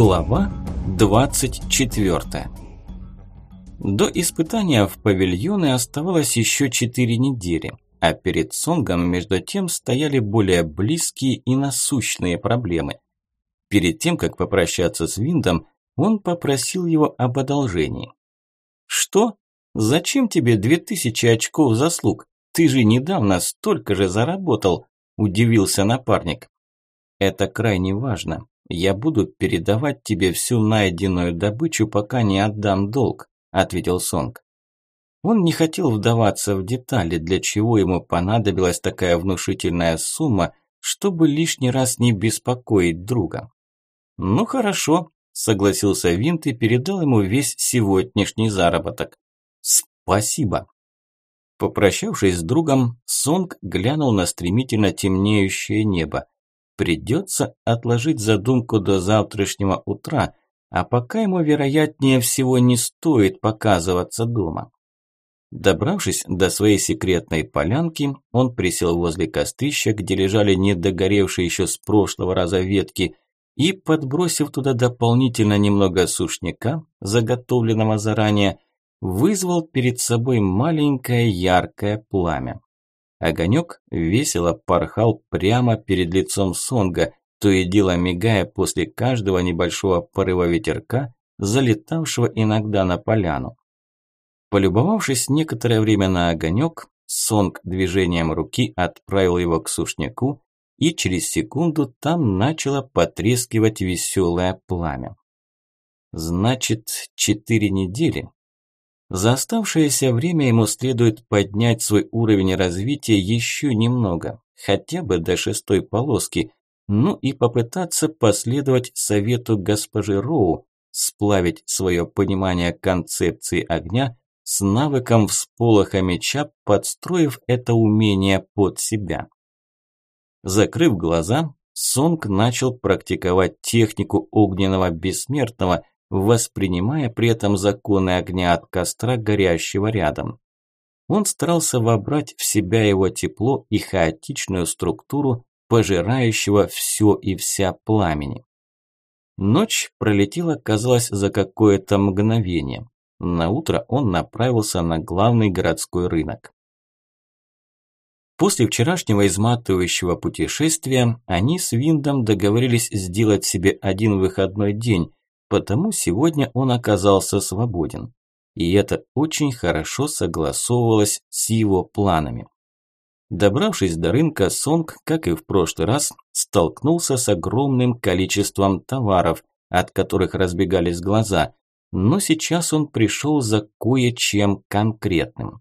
Глава 24 До испытания в павильоне оставалось еще 4 недели, а перед Сонгом между тем стояли более близкие и насущные проблемы. Перед тем, как попрощаться с Виндом, он попросил его об одолжении. «Что? Зачем тебе 2000 очков заслуг? Ты же недавно столько же заработал», – удивился напарник. «Это крайне важно. «Я буду передавать тебе всю найденную добычу, пока не отдам долг», – ответил Сонг. Он не хотел вдаваться в детали, для чего ему понадобилась такая внушительная сумма, чтобы лишний раз не беспокоить друга. «Ну хорошо», – согласился Винт и передал ему весь сегодняшний заработок. «Спасибо». Попрощавшись с другом, Сонг глянул на стремительно темнеющее небо. Придется отложить задумку до завтрашнего утра, а пока ему, вероятнее всего, не стоит показываться дома. Добравшись до своей секретной полянки, он присел возле кострища, где лежали недогоревшие еще с прошлого раза ветки, и, подбросив туда дополнительно немного сушняка, заготовленного заранее, вызвал перед собой маленькое яркое пламя. Огонек весело порхал прямо перед лицом Сонга, то и дело мигая после каждого небольшого порыва ветерка, залетавшего иногда на поляну. Полюбовавшись некоторое время на огонек, Сонг движением руки отправил его к сушняку, и через секунду там начало потрескивать веселое пламя. Значит, четыре недели, за оставшееся время ему следует поднять свой уровень развития еще немного, хотя бы до шестой полоски, ну и попытаться последовать совету госпожи Роу, сплавить свое понимание концепции огня с навыком всполоха меча, подстроив это умение под себя. Закрыв глаза, Сонг начал практиковать технику огненного бессмертного – воспринимая при этом законы огня от костра, горящего рядом. Он старался вобрать в себя его тепло и хаотичную структуру, пожирающего все и вся пламени. Ночь пролетела, казалось, за какое-то мгновение. На утро он направился на главный городской рынок. После вчерашнего изматывающего путешествия они с Виндом договорились сделать себе один выходной день, Потому сегодня он оказался свободен. И это очень хорошо согласовывалось с его планами. Добравшись до рынка, Сонг, как и в прошлый раз, столкнулся с огромным количеством товаров, от которых разбегались глаза, но сейчас он пришел за кое-чем конкретным.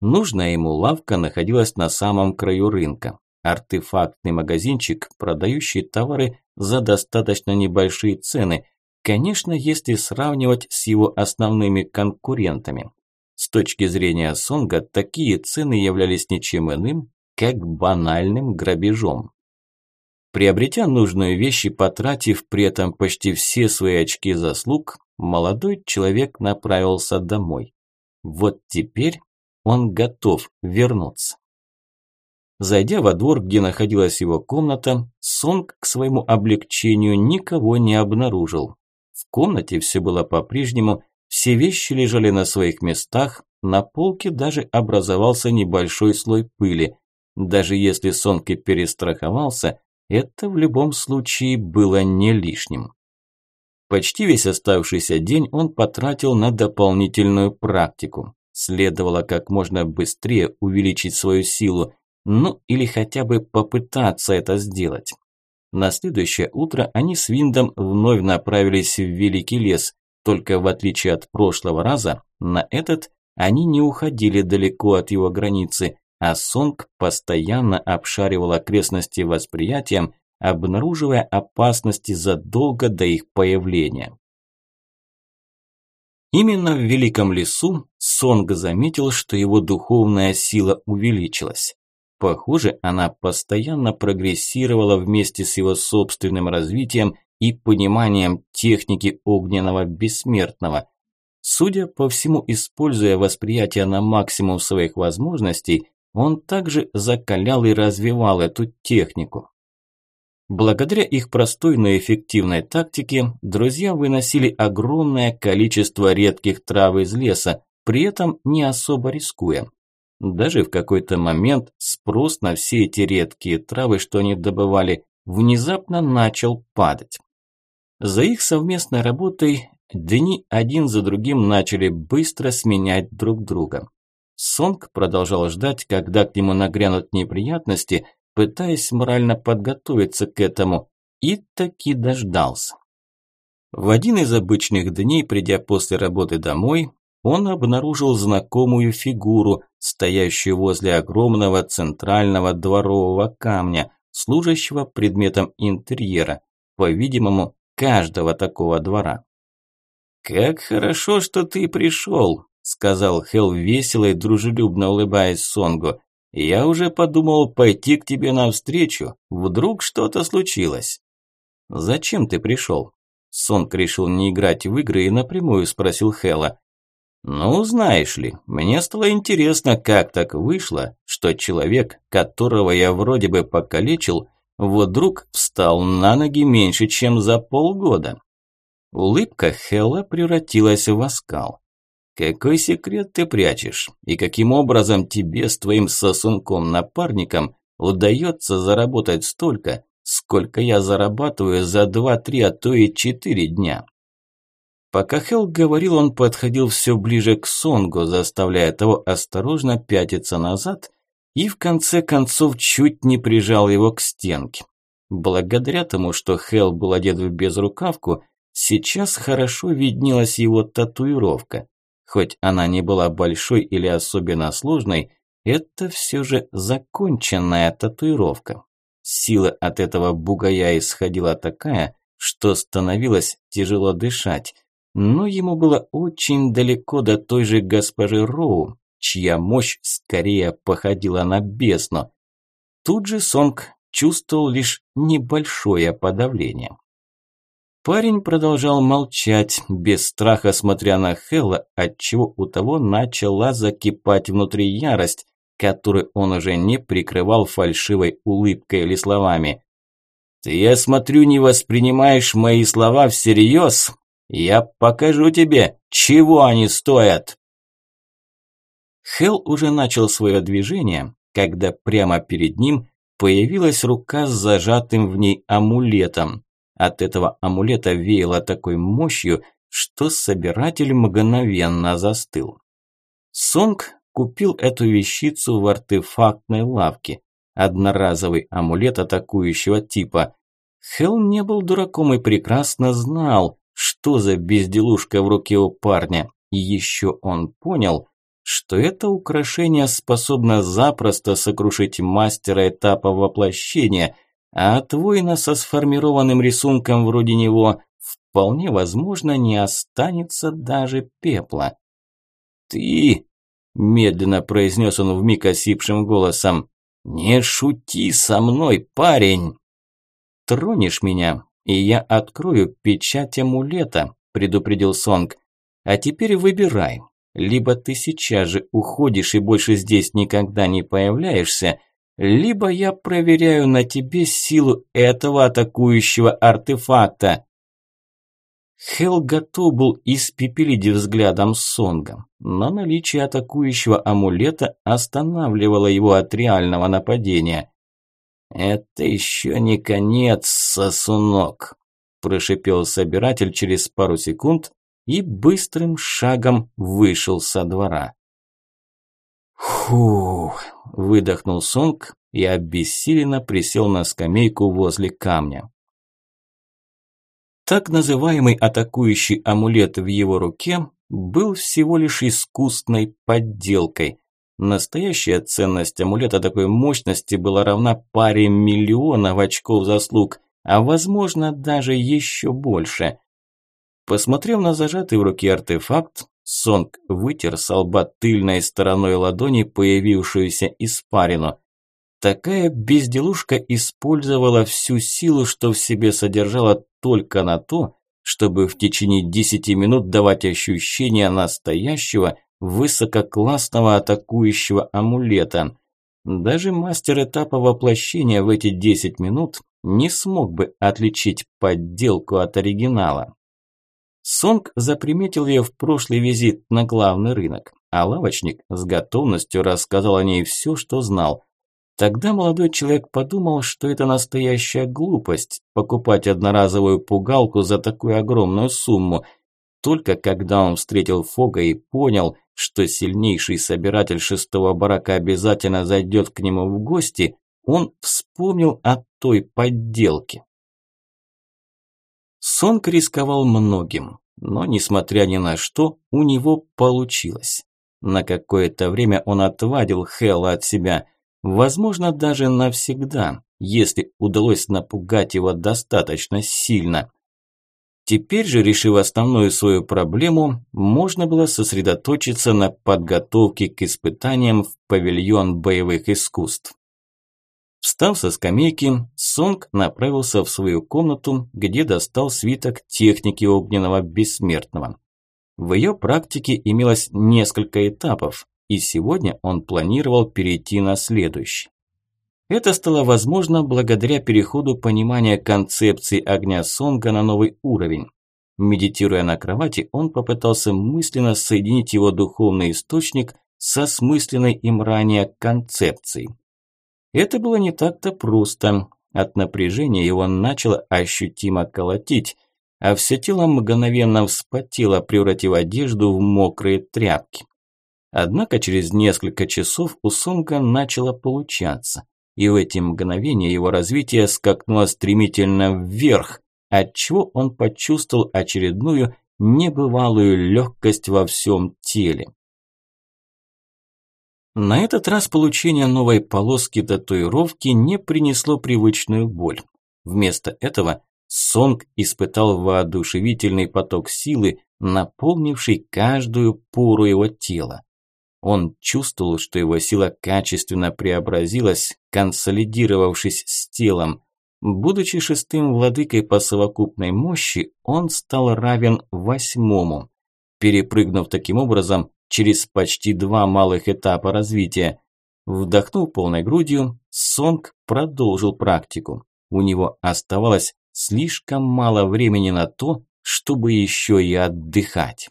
Нужная ему лавка находилась на самом краю рынка. Артефактный магазинчик, продающий товары за достаточно небольшие цены, Конечно, если сравнивать с его основными конкурентами. С точки зрения Сонга, такие цены являлись ничем иным, как банальным грабежом. Приобретя нужную вещь и потратив при этом почти все свои очки заслуг, молодой человек направился домой. Вот теперь он готов вернуться. Зайдя во двор, где находилась его комната, Сонг к своему облегчению никого не обнаружил. В комнате все было по-прежнему, все вещи лежали на своих местах, на полке даже образовался небольшой слой пыли. Даже если Сонки перестраховался, это в любом случае было не лишним. Почти весь оставшийся день он потратил на дополнительную практику. Следовало как можно быстрее увеличить свою силу, ну или хотя бы попытаться это сделать. На следующее утро они с Виндом вновь направились в Великий лес, только в отличие от прошлого раза, на этот они не уходили далеко от его границы, а Сонг постоянно обшаривал окрестности восприятием, обнаруживая опасности задолго до их появления. Именно в Великом лесу Сонг заметил, что его духовная сила увеличилась. Похоже, она постоянно прогрессировала вместе с его собственным развитием и пониманием техники огненного бессмертного. Судя по всему, используя восприятие на максимум своих возможностей, он также закалял и развивал эту технику. Благодаря их простой, но эффективной тактике, друзья выносили огромное количество редких трав из леса, при этом не особо рискуя. Даже в какой-то момент спрос на все эти редкие травы, что они добывали, внезапно начал падать. За их совместной работой дни один за другим начали быстро сменять друг друга. Сонг продолжал ждать, когда к нему нагрянут неприятности, пытаясь морально подготовиться к этому, и таки дождался. В один из обычных дней, придя после работы домой, он обнаружил знакомую фигуру, стоящую возле огромного центрального дворового камня, служащего предметом интерьера, по-видимому, каждого такого двора. «Как хорошо, что ты пришел», – сказал Хелл весело и дружелюбно улыбаясь Сонгу. «Я уже подумал пойти к тебе навстречу, вдруг что-то случилось». «Зачем ты пришел?» Сонг решил не играть в игры и напрямую спросил Хэлла. Ну, знаешь ли, мне стало интересно, как так вышло, что человек, которого я вроде бы покалечил, вдруг встал на ноги меньше, чем за полгода. Улыбка Хелла превратилась в оскал. Какой секрет ты прячешь? И каким образом тебе с твоим сосунком-напарником удается заработать столько, сколько я зарабатываю за два-три, а то и четыре дня? Пока Хелл говорил, он подходил все ближе к Сонгу, заставляя того осторожно пятиться назад и в конце концов чуть не прижал его к стенке. Благодаря тому, что Хелл был одет в безрукавку, сейчас хорошо виднелась его татуировка. Хоть она не была большой или особенно сложной, это все же законченная татуировка. Сила от этого бугая исходила такая, что становилось тяжело дышать, но ему было очень далеко до той же госпожи Роу, чья мощь скорее походила на бездну. Тут же Сонг чувствовал лишь небольшое подавление. Парень продолжал молчать, без страха смотря на Хэлла, отчего у того начала закипать внутри ярость, которую он уже не прикрывал фальшивой улыбкой или словами. «Ты, я смотрю, не воспринимаешь мои слова всерьез?» Я покажу тебе, чего они стоят!» Хел уже начал свое движение, когда прямо перед ним появилась рука с зажатым в ней амулетом. От этого амулета веяло такой мощью, что собиратель мгновенно застыл. Сонг купил эту вещицу в артефактной лавке. Одноразовый амулет атакующего типа. Хел не был дураком и прекрасно знал, что за безделушка в руке у парня. И еще он понял, что это украшение способно запросто сокрушить мастера этапа воплощения, а от воина со сформированным рисунком вроде него вполне возможно не останется даже пепла. «Ты!» – медленно произнес он вмиг осипшим голосом. «Не шути со мной, парень!» «Тронешь меня, и я открою печать амулета», – предупредил Сонг. «А теперь выбирай. Либо ты сейчас же уходишь и больше здесь никогда не появляешься, либо я проверяю на тебе силу этого атакующего артефакта». Хел готов был испепелить взглядом Сонга, но наличие атакующего амулета останавливало его от реального нападения. «Это еще не конец, сосунок», – прошипел собиратель через пару секунд и быстрым шагом вышел со двора. «Фух!» – выдохнул Сонг и обессиленно присел на скамейку возле камня. Так называемый атакующий амулет в его руке был всего лишь искусной подделкой, Настоящая ценность амулета такой мощности была равна паре миллионов очков заслуг, а возможно даже еще больше. Посмотрев на зажатый в руке артефакт, Сонг вытер с лба тыльной стороной ладони появившуюся испарину. Такая безделушка использовала всю силу, что в себе содержала только на то, чтобы в течение десяти минут давать ощущение настоящего, высококлассного атакующего амулета. Даже мастер этапа воплощения в эти 10 минут не смог бы отличить подделку от оригинала. Сонг заприметил ее в прошлый визит на главный рынок, а лавочник с готовностью рассказал о ней все, что знал. Тогда молодой человек подумал, что это настоящая глупость – покупать одноразовую пугалку за такую огромную сумму. Только когда он встретил Фога и понял, что сильнейший собиратель шестого барака обязательно зайдет к нему в гости, он вспомнил о той подделке. Сонг рисковал многим, но, несмотря ни на что, у него получилось. На какое-то время он отвадил Хэлла от себя – Возможно, даже навсегда, если удалось напугать его достаточно сильно. Теперь же, решив основную свою проблему, можно было сосредоточиться на подготовке к испытаниям в павильон боевых искусств. Встав со скамейки, Сонг направился в свою комнату, где достал свиток техники огненного бессмертного. В ее практике имелось несколько этапов, и сегодня он планировал перейти на следующий. Это стало возможно благодаря переходу понимания концепции огня Сонга на новый уровень. Медитируя на кровати, он попытался мысленно соединить его духовный источник со смысленной им ранее концепцией. Это было не так-то просто. От напряжения его начало ощутимо колотить, а все тело мгновенно вспотело, превратив одежду в мокрые тряпки. Однако через несколько часов у Сонга начало получаться, и в эти мгновения его развитие скакнуло стремительно вверх, отчего он почувствовал очередную небывалую легкость во всем теле. На этот раз получение новой полоски татуировки не принесло привычную боль. Вместо этого Сонг испытал воодушевительный поток силы, наполнивший каждую пору его тела. Он чувствовал, что его сила качественно преобразилась, консолидировавшись с телом. Будучи шестым владыкой по совокупной мощи, он стал равен восьмому, перепрыгнув таким образом через почти два малых этапа развития. Вдохнув полной грудью, Сонг продолжил практику. У него оставалось слишком мало времени на то, чтобы еще и отдыхать.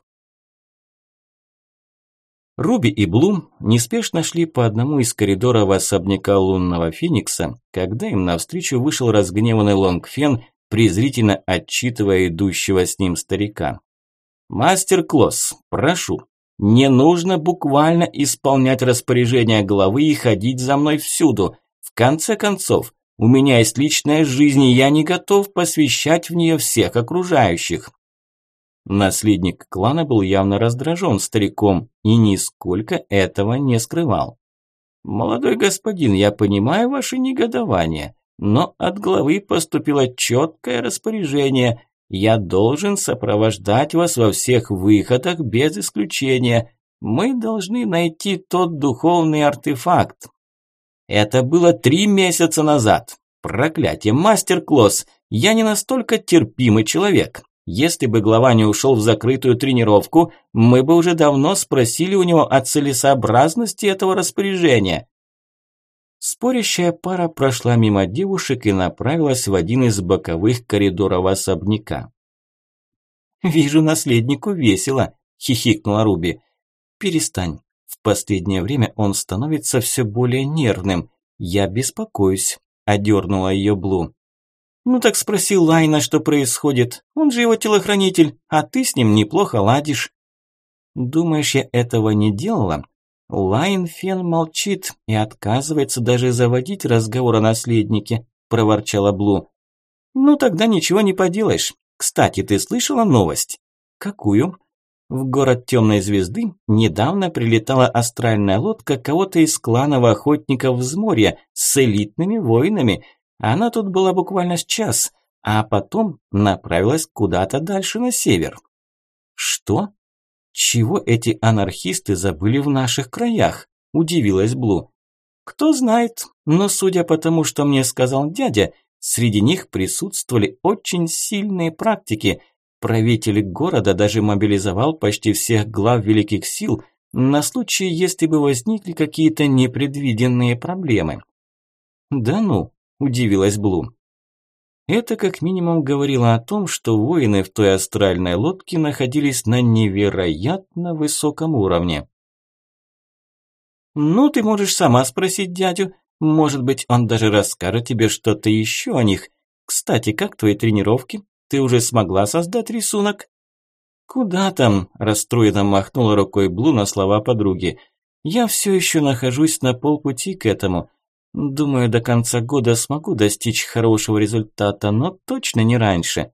Руби и Блум неспешно шли по одному из коридоров особняка лунного феникса, когда им навстречу вышел разгневанный Лонгфен, презрительно отчитывая идущего с ним старика. «Мастер Клосс, прошу, не нужно буквально исполнять распоряжения главы и ходить за мной всюду. В конце концов, у меня есть личная жизнь, и я не готов посвящать в нее всех окружающих. Наследник клана был явно раздражен стариком и нисколько этого не скрывал. «Молодой господин, я понимаю ваше негодование, но от главы поступило четкое распоряжение. Я должен сопровождать вас во всех выходах без исключения. Мы должны найти тот духовный артефакт». Это было три месяца назад. Проклятие, мастер Клосс, я не настолько терпимый человек. Если бы глава не ушел в закрытую тренировку, мы бы уже давно спросили у него о целесообразности этого распоряжения. Спорящая пара прошла мимо девушек и направилась в один из боковых коридоров особняка. «Вижу, наследнику весело», – хихикнула Руби. «Перестань. В последнее время он становится все более нервным. Я беспокоюсь», – одернула ее Блу. «Ну так спроси Лайна, что происходит. Он же его телохранитель, а ты с ним неплохо ладишь». «Думаешь, я этого не делала?» Лайн Фен молчит и отказывается даже заводить разговор о наследнике, проворчала Блу. Ну тогда ничего не поделаешь. Кстати, ты слышала новость? Какую? В город Темной Звезды недавно прилетала астральная лодка кого-то из кланов охотников взморья с элитными воинами – она тут была буквально с час, а потом направилась куда-то дальше на север. Что? Чего эти анархисты забыли в наших краях? Удивилась Блу. Кто знает, но судя по тому, что мне сказал дядя, среди них присутствовали очень сильные практики. Правитель города даже мобилизовал почти всех глав великих сил на случай, если бы возникли какие-то непредвиденные проблемы. Да ну, – удивилась Блум. Это как минимум говорило о том, что воины в той астральной лодке находились на невероятно высоком уровне. «Ну, ты можешь сама спросить дядю. Может быть, он даже расскажет тебе что-то еще о них. Кстати, как твои тренировки? Ты уже смогла создать рисунок?» «Куда там?» – расстроенно махнула рукой Блу на слова подруги. «Я все еще нахожусь на полпути к этому. Думаю, до конца года смогу достичь хорошего результата, но точно не раньше.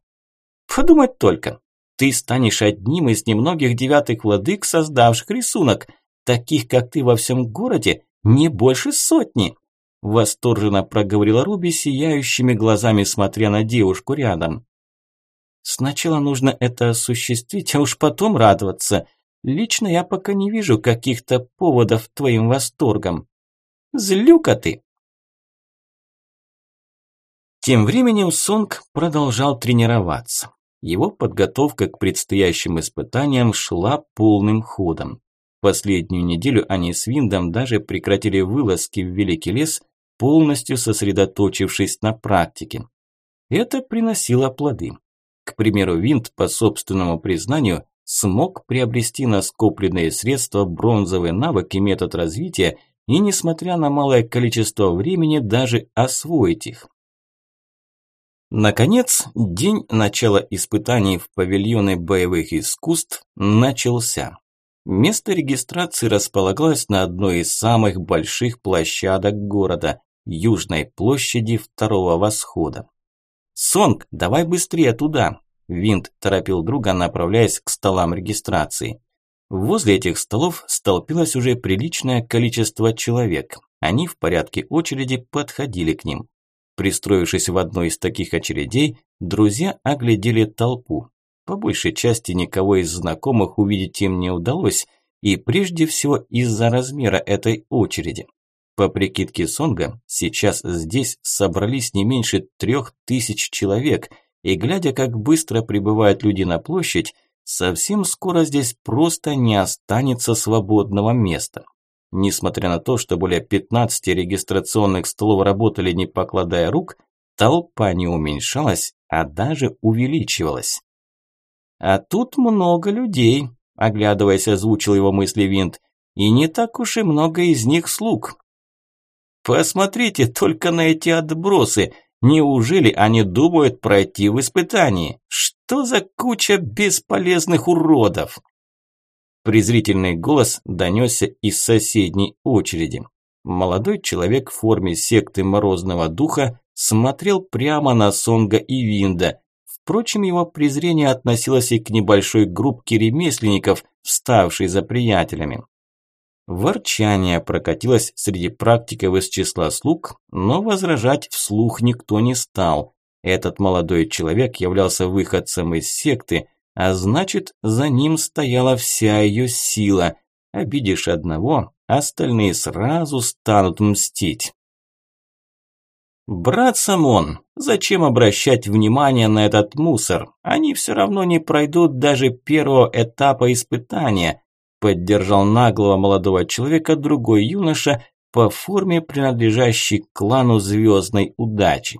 Подумать только, ты станешь одним из немногих девятых владык, создавших рисунок. Таких, как ты во всем городе, не больше сотни. Восторженно проговорила Руби, сияющими глазами смотря на девушку рядом. Сначала нужно это осуществить, а уж потом радоваться. Лично я пока не вижу каких-то поводов твоим восторгам. Злюка ты, тем временем Сонг продолжал тренироваться. Его подготовка к предстоящим испытаниям шла полным ходом. Последнюю неделю они с Виндом даже прекратили вылазки в Великий лес, полностью сосредоточившись на практике. Это приносило плоды. К примеру, Винд, по собственному признанию, смог приобрести на скопленные средства бронзовый навык и метод развития и, несмотря на малое количество времени, даже освоить их. Наконец, день начала испытаний в павильоне боевых искусств начался. Место регистрации располагалось на одной из самых больших площадок города – Южной площади Второго Восхода. «Сонг, давай быстрее туда!» Винт торопил друга, направляясь к столам регистрации. Возле этих столов столпилось уже приличное количество человек. Они в порядке очереди подходили к ним. Пристроившись в одной из таких очередей, друзья оглядели толпу. По большей части никого из знакомых увидеть им не удалось, и прежде всего из-за размера этой очереди. По прикидке Сонга, сейчас здесь собрались не меньше трех тысяч человек, и глядя, как быстро прибывают люди на площадь, совсем скоро здесь просто не останется свободного места. Несмотря на то, что более 15 регистрационных столов работали не покладая рук, толпа не уменьшалась, а даже увеличивалась. «А тут много людей», – оглядываясь, озвучил его мысли Винт, – «и не так уж и много из них слуг». «Посмотрите только на эти отбросы. Неужели они думают пройти в испытании? Что за куча бесполезных уродов?» Презрительный голос донесся из соседней очереди. Молодой человек в форме секты Морозного Духа смотрел прямо на Сонга и Винда. Впрочем, его презрение относилось и к небольшой группке ремесленников, вставшей за приятелями. Ворчание прокатилось среди практиков из числа слуг, но возражать вслух никто не стал. Этот молодой человек являлся выходцем из секты, а значит, за ним стояла вся ее сила. Обидишь одного, остальные сразу станут мстить. «Брат Самон, зачем обращать внимание на этот мусор? Они все равно не пройдут даже первого этапа испытания», поддержал наглого молодого человека другой юноша по форме, принадлежащий клану Звездной Удачи.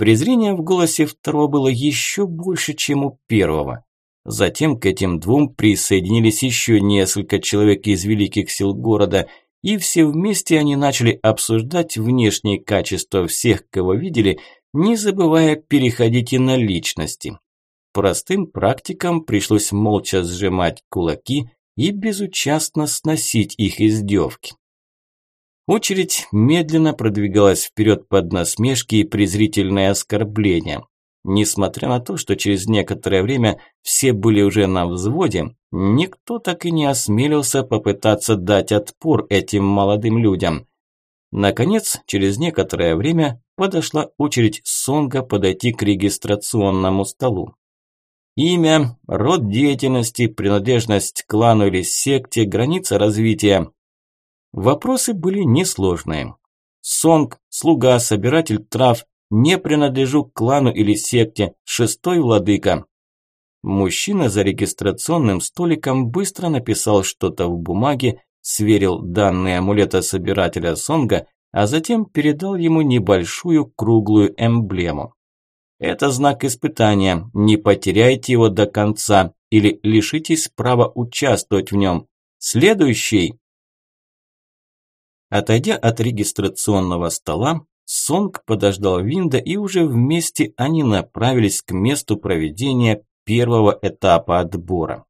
Презрение в голосе второго было еще больше, чем у первого. Затем к этим двум присоединились еще несколько человек из великих сил города, и все вместе они начали обсуждать внешние качества всех, кого видели, не забывая переходить и на личности. Простым практикам пришлось молча сжимать кулаки и безучастно сносить их издевки. Очередь медленно продвигалась вперед под насмешки и презрительные оскорбления. Несмотря на то, что через некоторое время все были уже на взводе, никто так и не осмелился попытаться дать отпор этим молодым людям. Наконец, через некоторое время подошла очередь Сонга подойти к регистрационному столу. Имя, род деятельности, принадлежность к клану или секте, граница развития. Вопросы были несложные. Сонг, слуга, собиратель трав, не принадлежу к клану или секте, шестой владыка. Мужчина за регистрационным столиком быстро написал что-то в бумаге, сверил данные амулета собирателя Сонга, а затем передал ему небольшую круглую эмблему. Это знак испытания. Не потеряйте его до конца или лишитесь права участвовать в нем. Следующий. Отойдя от регистрационного стола, Сонг подождал Винда и уже вместе они направились к месту проведения первого этапа отбора.